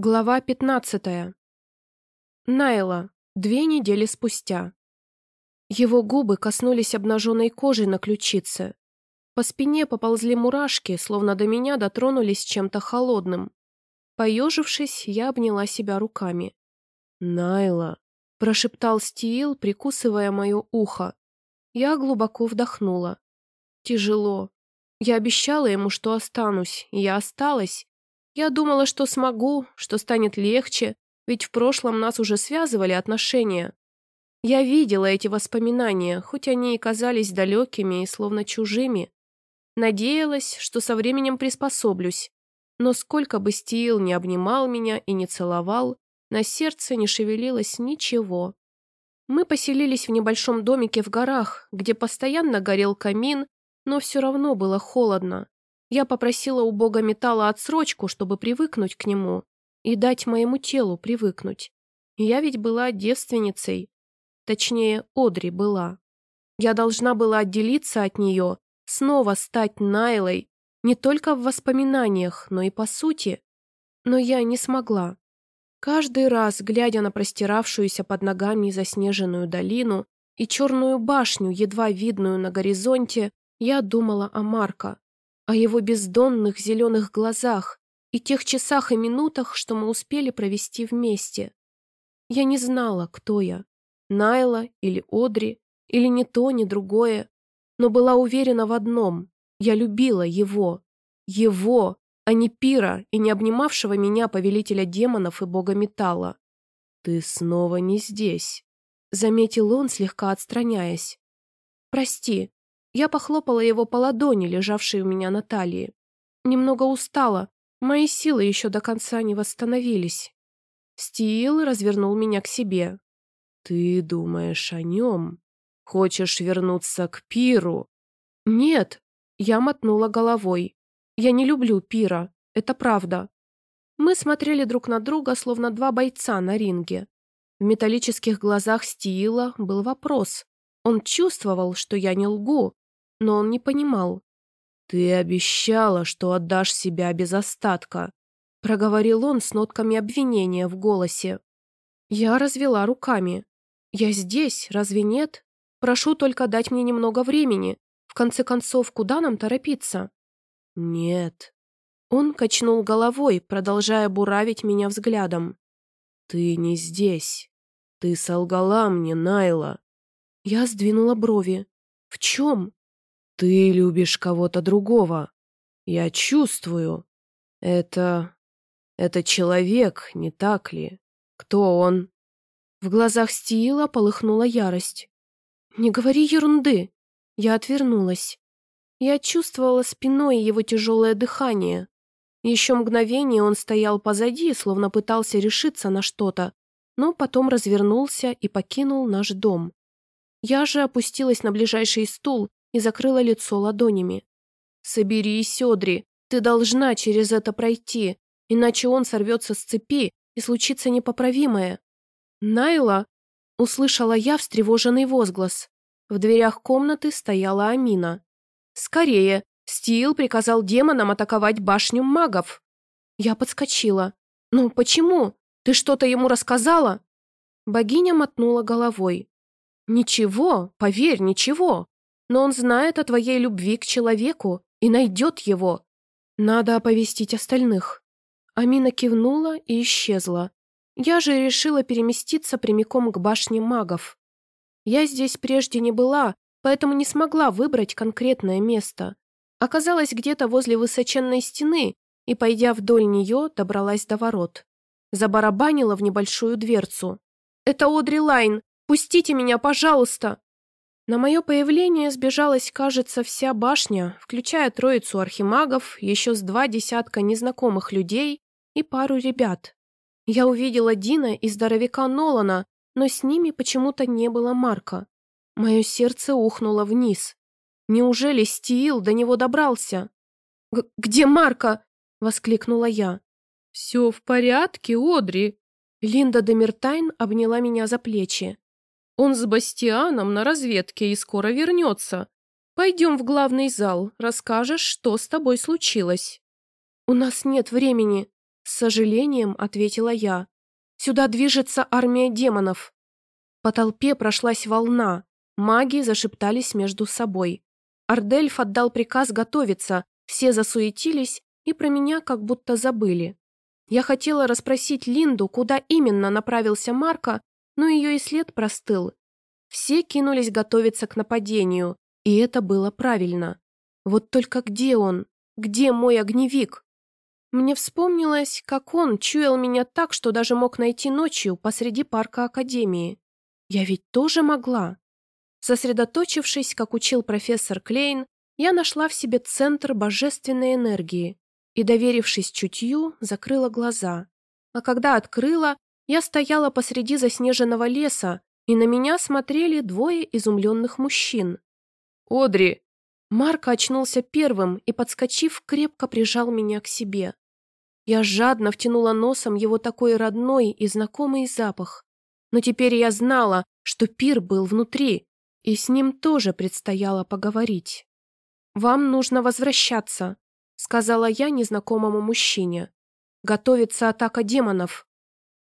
Глава 15. Найла. Две недели спустя. Его губы коснулись обнаженной кожи на ключице. По спине поползли мурашки, словно до меня дотронулись чем-то холодным. Поежившись, я обняла себя руками. «Найла», — прошептал Стиил, прикусывая мое ухо. Я глубоко вдохнула. Тяжело. Я обещала ему, что останусь, и я осталась, я думала, что смогу, что станет легче, ведь в прошлом нас уже связывали отношения. Я видела эти воспоминания, хоть они и казались далекими и словно чужими. Надеялась, что со временем приспособлюсь. Но сколько бы Стиил не обнимал меня и не целовал, на сердце не шевелилось ничего. Мы поселились в небольшом домике в горах, где постоянно горел камин, но все равно было холодно. Я попросила у бога металла отсрочку, чтобы привыкнуть к нему и дать моему телу привыкнуть. Я ведь была девственницей. Точнее, Одри была. Я должна была отделиться от нее, снова стать Найлой, не только в воспоминаниях, но и по сути. Но я не смогла. Каждый раз, глядя на простиравшуюся под ногами заснеженную долину и черную башню, едва видную на горизонте, я думала о Марко о его бездонных зеленых глазах и тех часах и минутах, что мы успели провести вместе. Я не знала, кто я, Найла или Одри, или ни то, ни другое, но была уверена в одном — я любила его. Его, а не Пира и не обнимавшего меня повелителя демонов и бога металла. «Ты снова не здесь», — заметил он, слегка отстраняясь. «Прости, я похлопала его по ладони, лежавшей у меня на талии. Немного устала, мои силы еще до конца не восстановились. Стил развернул меня к себе. «Ты думаешь о нем? Хочешь вернуться к Пиру?» «Нет», — я мотнула головой. «Я не люблю Пира, это правда». Мы смотрели друг на друга, словно два бойца на ринге. В металлических глазах Стиила был вопрос. Он чувствовал, что я не лгу, но он не понимал. «Ты обещала, что отдашь себя без остатка», — проговорил он с нотками обвинения в голосе. Я развела руками. «Я здесь, разве нет? Прошу только дать мне немного времени. В конце концов, куда нам торопиться?» «Нет». Он качнул головой, продолжая буравить меня взглядом. «Ты не здесь. Ты солгала мне, Найла». Я сдвинула брови. «В чем?» Ты любишь кого-то другого. Я чувствую. Это... это человек, не так ли? Кто он?» В глазах Стиила полыхнула ярость. «Не говори ерунды!» Я отвернулась. Я чувствовала спиной его тяжелое дыхание. Еще мгновение он стоял позади, словно пытался решиться на что-то, но потом развернулся и покинул наш дом. Я же опустилась на ближайший стул и закрыла лицо ладонями. «Соберись, Одри, ты должна через это пройти, иначе он сорвется с цепи и случится непоправимое». «Найла!» — услышала я встревоженный возглас. В дверях комнаты стояла Амина. «Скорее! Стил приказал демонам атаковать башню магов!» Я подскочила. «Ну, почему? Ты что-то ему рассказала?» Богиня мотнула головой. «Ничего, поверь, ничего но он знает о твоей любви к человеку и найдет его. Надо оповестить остальных». Амина кивнула и исчезла. Я же решила переместиться прямиком к башне магов. Я здесь прежде не была, поэтому не смогла выбрать конкретное место. Оказалась где-то возле высоченной стены и, пойдя вдоль нее, добралась до ворот. Забарабанила в небольшую дверцу. «Это Одри Лайн! Пустите меня, пожалуйста!» На мое появление сбежалась, кажется, вся башня, включая троицу архимагов, еще с два десятка незнакомых людей и пару ребят. Я увидела Дина и здоровяка Нолана, но с ними почему-то не было Марка. Мое сердце ухнуло вниз. Неужели Стиил до него добрался? «Где Марка?» — воскликнула я. «Все в порядке, Одри!» Линда Демиртайн обняла меня за плечи. Он с Бастианом на разведке и скоро вернется. Пойдем в главный зал, расскажешь, что с тобой случилось». «У нас нет времени», — С сожалением ответила я. «Сюда движется армия демонов». По толпе прошлась волна. Маги зашептались между собой. Ардельф отдал приказ готовиться, все засуетились и про меня как будто забыли. Я хотела расспросить Линду, куда именно направился Марко, но ее и след простыл. Все кинулись готовиться к нападению, и это было правильно. Вот только где он? Где мой огневик? Мне вспомнилось, как он чуял меня так, что даже мог найти ночью посреди парка Академии. Я ведь тоже могла. Сосредоточившись, как учил профессор Клейн, я нашла в себе центр божественной энергии и, доверившись чутью, закрыла глаза. А когда открыла, я стояла посреди заснеженного леса, и на меня смотрели двое изумленных мужчин. «Одри!» Марк очнулся первым и, подскочив, крепко прижал меня к себе. Я жадно втянула носом его такой родной и знакомый запах. Но теперь я знала, что пир был внутри, и с ним тоже предстояло поговорить. «Вам нужно возвращаться», — сказала я незнакомому мужчине. «Готовится атака демонов».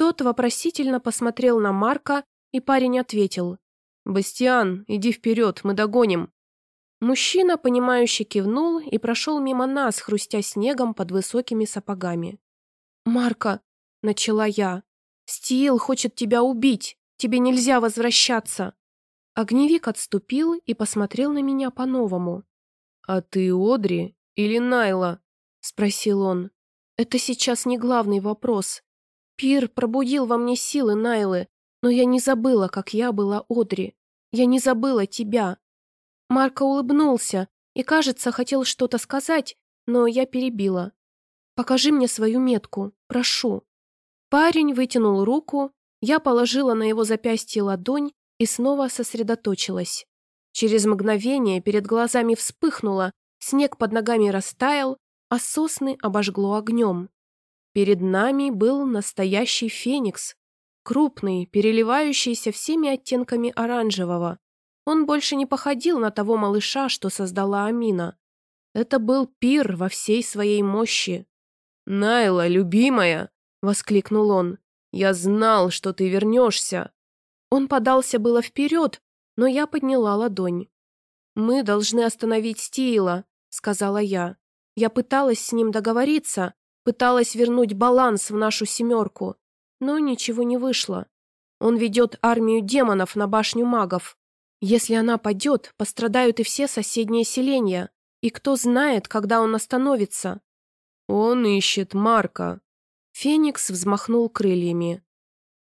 Тот вопросительно посмотрел на Марка, и парень ответил. «Бастиан, иди вперед, мы догоним». Мужчина, понимающе кивнул и прошел мимо нас, хрустя снегом под высокими сапогами. «Марка», — начала я, — «Стиил хочет тебя убить, тебе нельзя возвращаться». Огневик отступил и посмотрел на меня по-новому. «А ты Одри или Найла?» — спросил он. «Это сейчас не главный вопрос. Пир пробудил во мне силы Найлы, но я не забыла, как я была Одри. Я не забыла тебя. Марко улыбнулся и, кажется, хотел что-то сказать, но я перебила. «Покажи мне свою метку, прошу». Парень вытянул руку, я положила на его запястье ладонь и снова сосредоточилась. Через мгновение перед глазами вспыхнуло, снег под ногами растаял, а сосны обожгло огнем. Перед нами был настоящий феникс, крупный, переливающийся всеми оттенками оранжевого, он больше не походил на того малыша, что создала Амина. Это был пир во всей своей мощи. «Найла, любимая!» — воскликнул он. «Я знал, что ты вернешься!» Он подался было вперед, но я подняла ладонь. «Мы должны остановить Стиила», — сказала я. Я пыталась с ним договориться, пыталась вернуть баланс в нашу семерку, но ничего не вышло. Он ведет армию демонов на башню магов. Если она падет, пострадают и все соседние селения. И кто знает, когда он остановится. Он ищет Марка. Феникс взмахнул крыльями.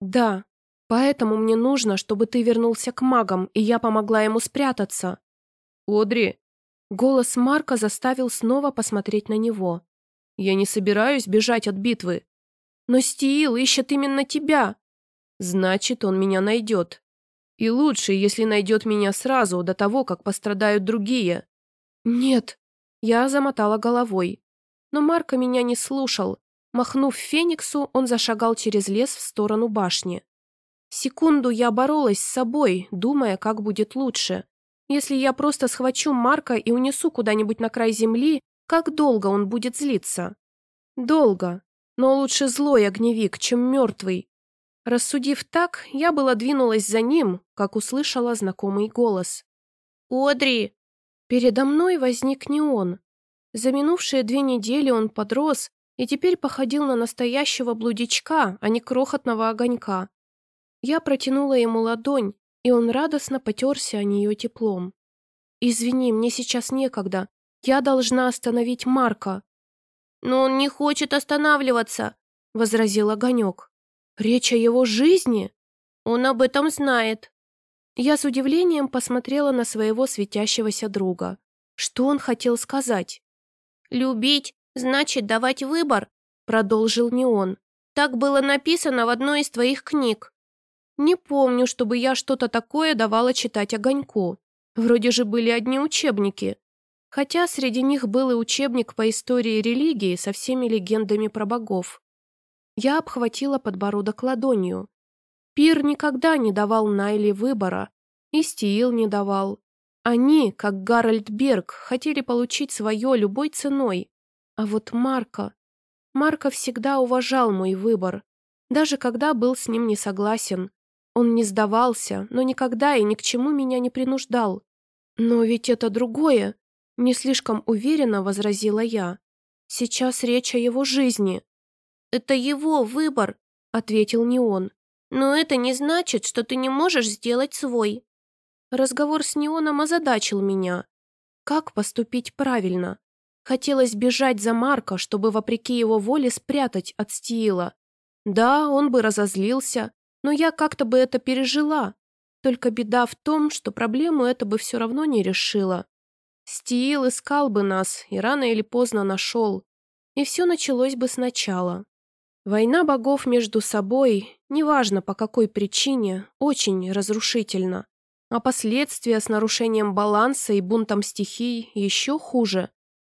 Да, поэтому мне нужно, чтобы ты вернулся к магам, и я помогла ему спрятаться. Одри. Голос Марка заставил снова посмотреть на него. Я не собираюсь бежать от битвы. Но Стиил ищет именно тебя. Значит, он меня найдет. И лучше, если найдет меня сразу, до того, как пострадают другие. Нет. Я замотала головой. Но Марко меня не слушал. Махнув Фениксу, он зашагал через лес в сторону башни. Секунду я боролась с собой, думая, как будет лучше. Если я просто схвачу Марка и унесу куда-нибудь на край земли, как долго он будет злиться? Долго. Но лучше злой огневик, чем мертвый. Рассудив так, я была двинулась за ним, как услышала знакомый голос. «Одри!» Передо мной возник не он. За минувшие две недели он подрос и теперь походил на настоящего блудичка, а не крохотного огонька. Я протянула ему ладонь, и он радостно потерся о нее теплом. «Извини, мне сейчас некогда. Я должна остановить Марка». «Но он не хочет останавливаться», — возразил огонек. Речь о его жизни? Он об этом знает. Я с удивлением посмотрела на своего светящегося друга. Что он хотел сказать? «Любить значит давать выбор», — продолжил не он. «Так было написано в одной из твоих книг». Не помню, чтобы я что-то такое давала читать огоньку. Вроде же были одни учебники. Хотя среди них был и учебник по истории религии со всеми легендами про богов. Я обхватила подбородок ладонью. Пир никогда не давал Найли выбора. И Стиил не давал. Они, как Гарольд Берг, хотели получить свое любой ценой. А вот Марка... Марко всегда уважал мой выбор, даже когда был с ним не согласен. Он не сдавался, но никогда и ни к чему меня не принуждал. Но ведь это другое, не слишком уверенно возразила я. Сейчас речь о его жизни. Это его выбор, ответил не он. Но это не значит, что ты не можешь сделать свой. Разговор с Неоном озадачил меня. Как поступить правильно? Хотелось бежать за Марка, чтобы, вопреки его воле, спрятать от Стиила. Да, он бы разозлился, но я как-то бы это пережила. Только беда в том, что проблему это бы все равно не решила. Стиил искал бы нас и рано или поздно нашел. И все началось бы сначала. Война богов между собой, неважно по какой причине, очень разрушительна. А последствия с нарушением баланса и бунтом стихий еще хуже.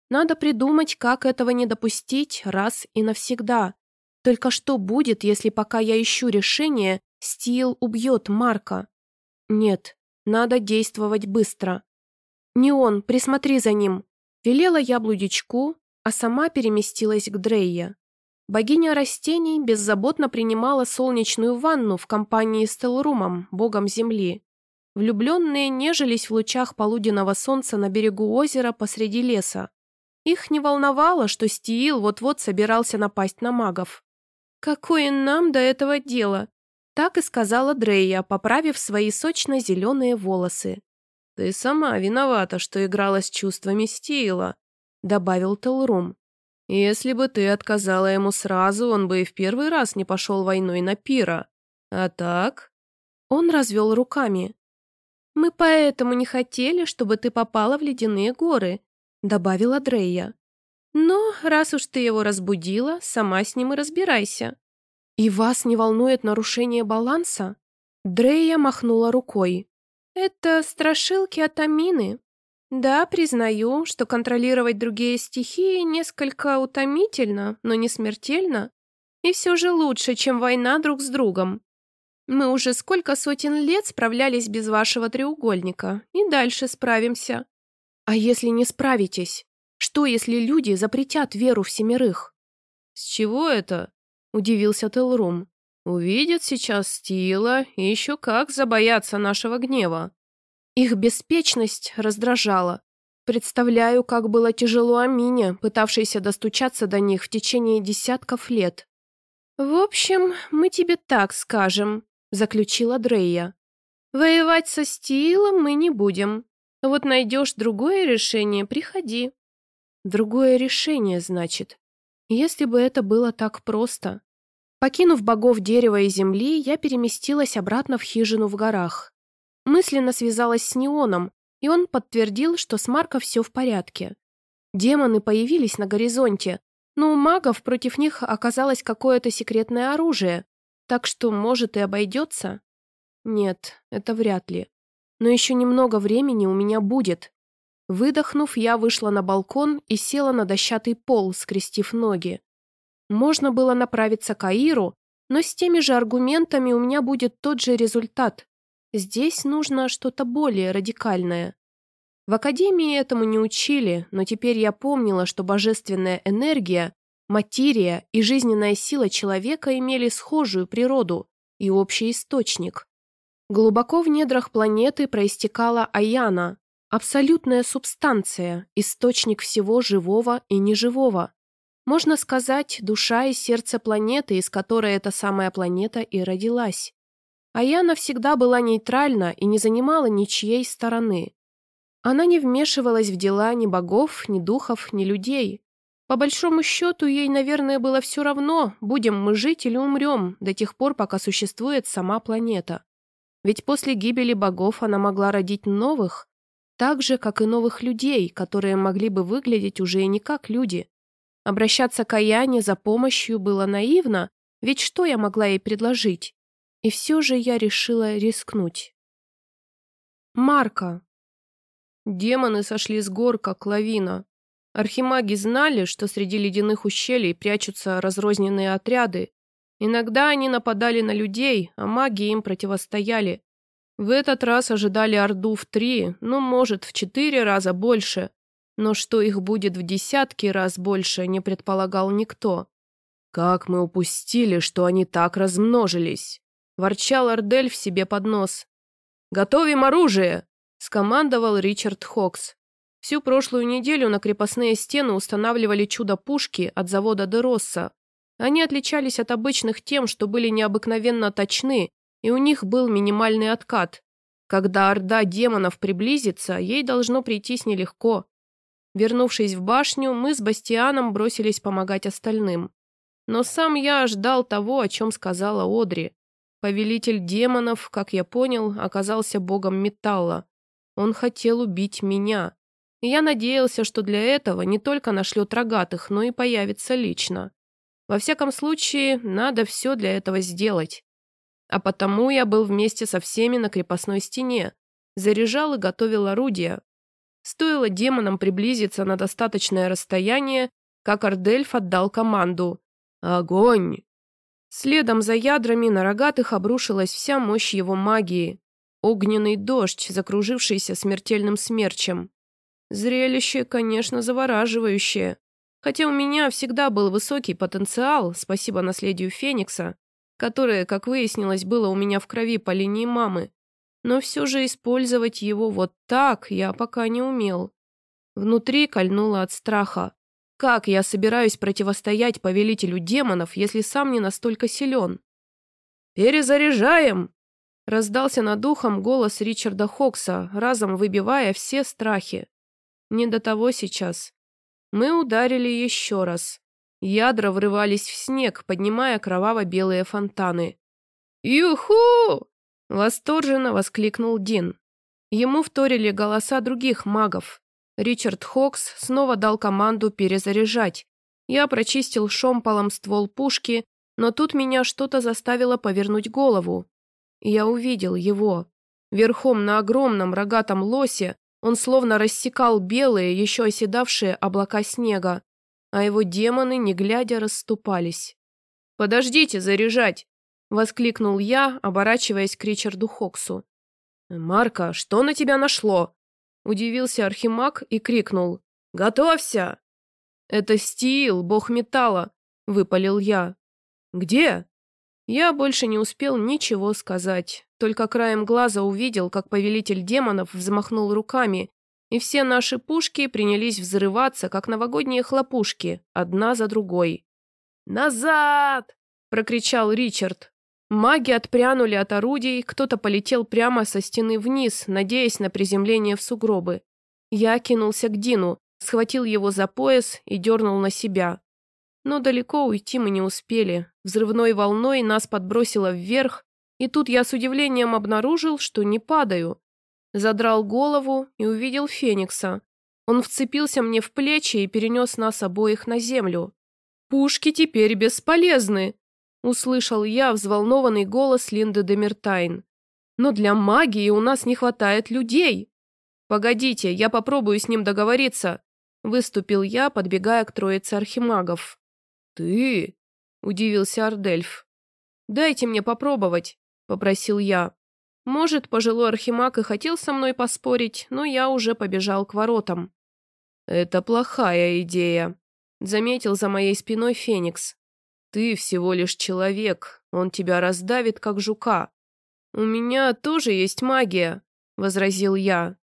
Надо придумать, как этого не допустить раз и навсегда. Только что будет, если пока я ищу решение, Стил убьет Марка? Нет, надо действовать быстро. Не он, присмотри за ним. Велела я блудичку, а сама переместилась к Дрейя. Богиня растений беззаботно принимала солнечную ванну в компании с Телрумом, богом земли. Влюбленные нежились в лучах полуденного солнца на берегу озера посреди леса. Их не волновало, что Стиил вот-вот собирался напасть на магов. «Какое нам до этого дело?» Так и сказала Дрейя, поправив свои сочно-зеленые волосы. «Ты сама виновата, что играла с чувствами Стиила», — добавил Телрум. «Если бы ты отказала ему сразу, он бы и в первый раз не пошел войной на пира. А так...» Он развел руками. «Мы поэтому не хотели, чтобы ты попала в ледяные горы», — добавила Дрейя. «Но раз уж ты его разбудила, сама с ним и разбирайся». «И вас не волнует нарушение баланса?» Дрейя махнула рукой. «Это страшилки от Амины. Да, признаю, что контролировать другие стихии несколько утомительно, но не смертельно. И все же лучше, чем война друг с другом. Мы уже сколько сотен лет справлялись без вашего треугольника, и дальше справимся. А если не справитесь? Что, если люди запретят веру в семерых? С чего это? Удивился Телрум. Увидят сейчас Стила и еще как забоятся нашего гнева. Их беспечность раздражала. Представляю, как было тяжело Амине, пытавшейся достучаться до них в течение десятков лет. «В общем, мы тебе так скажем», — заключила Дрейя. «Воевать со Стилом мы не будем. Вот найдешь другое решение, приходи». «Другое решение, значит. Если бы это было так просто». Покинув богов дерева и земли, я переместилась обратно в хижину в горах. Мысленно связалась с Неоном, и он подтвердил, что с Марко все в порядке. Демоны появились на горизонте, но у магов против них оказалось какое-то секретное оружие, так что, может, и обойдется? Нет, это вряд ли. Но еще немного времени у меня будет. Выдохнув, я вышла на балкон и села на дощатый пол, скрестив ноги. Можно было направиться к Аиру, но с теми же аргументами у меня будет тот же результат. Здесь нужно что-то более радикальное. В академии этому не учили, но теперь я помнила, что божественная энергия Материя и жизненная сила человека имели схожую природу и общий источник. Глубоко в недрах планеты проистекала Аяна, абсолютная субстанция, источник всего живого и неживого. Можно сказать, душа и сердце планеты, из которой эта самая планета и родилась. Аяна всегда была нейтральна и не занимала ничьей стороны. Она не вмешивалась в дела ни богов, ни духов, ни людей. По большому счету, ей, наверное, было все равно, будем мы жить или умрем, до тех пор, пока существует сама планета. Ведь после гибели богов она могла родить новых, так же, как и новых людей, которые могли бы выглядеть уже не как люди. Обращаться к Аяне за помощью было наивно, ведь что я могла ей предложить? И все же я решила рискнуть. Марка. Демоны сошли с гор, как лавина. Архимаги знали, что среди ледяных ущелий прячутся разрозненные отряды. Иногда они нападали на людей, а маги им противостояли. В этот раз ожидали Орду в три, ну, может, в четыре раза больше. Но что их будет в десятки раз больше, не предполагал никто. «Как мы упустили, что они так размножились!» – ворчал Ардель в себе под нос. «Готовим оружие!» – скомандовал Ричард Хокс. Всю прошлую неделю на крепостные стены устанавливали чудо-пушки от завода Деросса. Они отличались от обычных тем, что были необыкновенно точны, и у них был минимальный откат. Когда орда демонов приблизится, ей должно прийтись нелегко. Вернувшись в башню, мы с Бастианом бросились помогать остальным. Но сам я ждал того, о чем сказала Одри. Повелитель демонов, как я понял, оказался богом металла. Он хотел убить меня. И я надеялся, что для этого не только нашлет рогатых, но и появится лично. Во всяком случае, надо все для этого сделать. А потому я был вместе со всеми на крепостной стене, заряжал и готовил орудия. Стоило демонам приблизиться на достаточное расстояние, как Ардельф отдал команду «Огонь!». Следом за ядрами на рогатых обрушилась вся мощь его магии. Огненный дождь, закружившийся смертельным смерчем. Зрелище, конечно, завораживающее. Хотя у меня всегда был высокий потенциал, спасибо наследию Феникса, которое, как выяснилось, было у меня в крови по линии мамы. Но все же использовать его вот так я пока не умел. Внутри кольнуло от страха. Как я собираюсь противостоять повелителю демонов, если сам не настолько силен? «Перезаряжаем!» Раздался над ухом голос Ричарда Хокса, разом выбивая все страхи. Не до того сейчас. Мы ударили еще раз. Ядра врывались в снег, поднимая кроваво-белые фонтаны. «Юху!» — восторженно воскликнул Дин. Ему вторили голоса других магов. Ричард Хокс снова дал команду перезаряжать. Я прочистил шомполом ствол пушки, но тут меня что-то заставило повернуть голову. Я увидел его. Верхом на огромном рогатом лосе он словно рассекал белые, еще оседавшие облака снега, а его демоны, не глядя, расступались. «Подождите заряжать!» — воскликнул я, оборачиваясь к Ричарду Хоксу. «Марка, что на тебя нашло?» — удивился Архимаг и крикнул. «Готовься!» «Это Стил, бог металла!» — выпалил я. «Где?» Я больше не успел ничего сказать, только краем глаза увидел, как повелитель демонов взмахнул руками, и все наши пушки принялись взрываться, как новогодние хлопушки, одна за другой. «Назад!» – прокричал Ричард. Маги отпрянули от орудий, кто-то полетел прямо со стены вниз, надеясь на приземление в сугробы. Я кинулся к Дину, схватил его за пояс и дернул на себя. Но далеко уйти мы не успели. Взрывной волной нас подбросило вверх, и тут я с удивлением обнаружил, что не падаю. Задрал голову и увидел Феникса. Он вцепился мне в плечи и перенес нас обоих на землю. «Пушки теперь бесполезны!» – услышал я взволнованный голос Линды Демертайн. «Но для магии у нас не хватает людей!» «Погодите, я попробую с ним договориться!» – выступил я, подбегая к троице архимагов. «Ты?» – удивился Ардельф. «Дайте мне попробовать», – попросил я. Может, пожилой архимаг и хотел со мной поспорить, но я уже побежал к воротам. «Это плохая идея», — заметил за моей спиной Феникс. «Ты всего лишь человек, он тебя раздавит, как жука». «У меня тоже есть магия», — возразил я.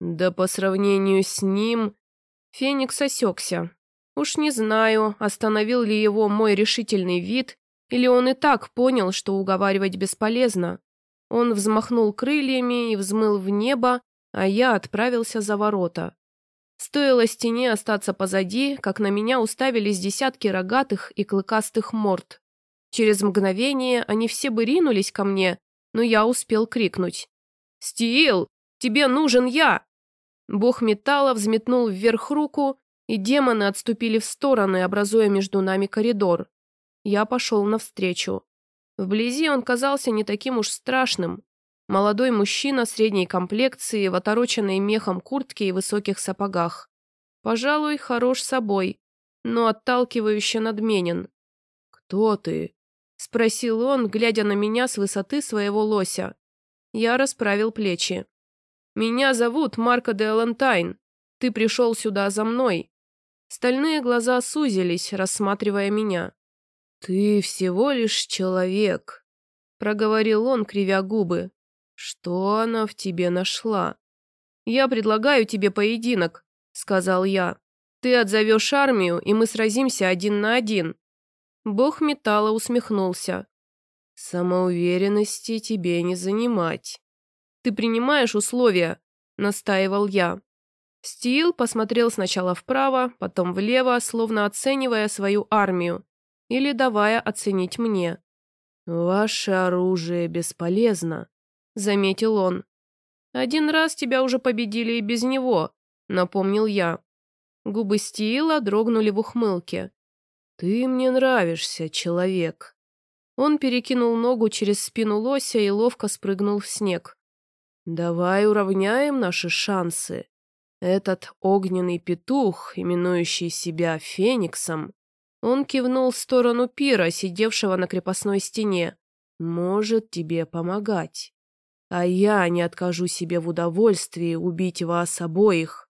«Да по сравнению с ним...» Феникс осекся, Уж не знаю, остановил ли его мой решительный вид, или он и так понял, что уговаривать бесполезно. Он взмахнул крыльями и взмыл в небо, а я отправился за ворота. Стоило стене остаться позади, как на меня уставились десятки рогатых и клыкастых морд. Через мгновение они все бы ринулись ко мне, но я успел крикнуть. «Стиил, тебе нужен я!» Бог металла взметнул вверх руку, и демоны отступили в стороны, образуя между нами коридор. Я пошел навстречу. Вблизи он казался не таким уж страшным. Молодой мужчина средней комплекции, в отороченной мехом куртке и высоких сапогах. Пожалуй, хорош собой, но отталкивающе надменен. «Кто ты?» — спросил он, глядя на меня с высоты своего лося. Я расправил плечи. «Меня зовут Марко де Элантайн. Ты пришел сюда за мной. Стальные глаза сузились, рассматривая меня. «Ты всего лишь человек», — проговорил он, кривя губы. «Что она в тебе нашла?» «Я предлагаю тебе поединок», — сказал я. «Ты отзовешь армию, и мы сразимся один на один». Бог металла усмехнулся. «Самоуверенности тебе не занимать». «Ты принимаешь условия?» — настаивал я. Стил посмотрел сначала вправо, потом влево, словно оценивая свою армию или давая оценить мне. «Ваше оружие бесполезно», — заметил он. «Один раз тебя уже победили и без него», — напомнил я. Губы Стила дрогнули в ухмылке. «Ты мне нравишься, человек». Он перекинул ногу через спину лося и ловко спрыгнул в снег. «Давай уравняем наши шансы. Этот огненный петух, именующий себя Фениксом, он кивнул в сторону пира, сидевшего на крепостной стене. «Может тебе помогать. А я не откажу себе в удовольствии убить вас обоих».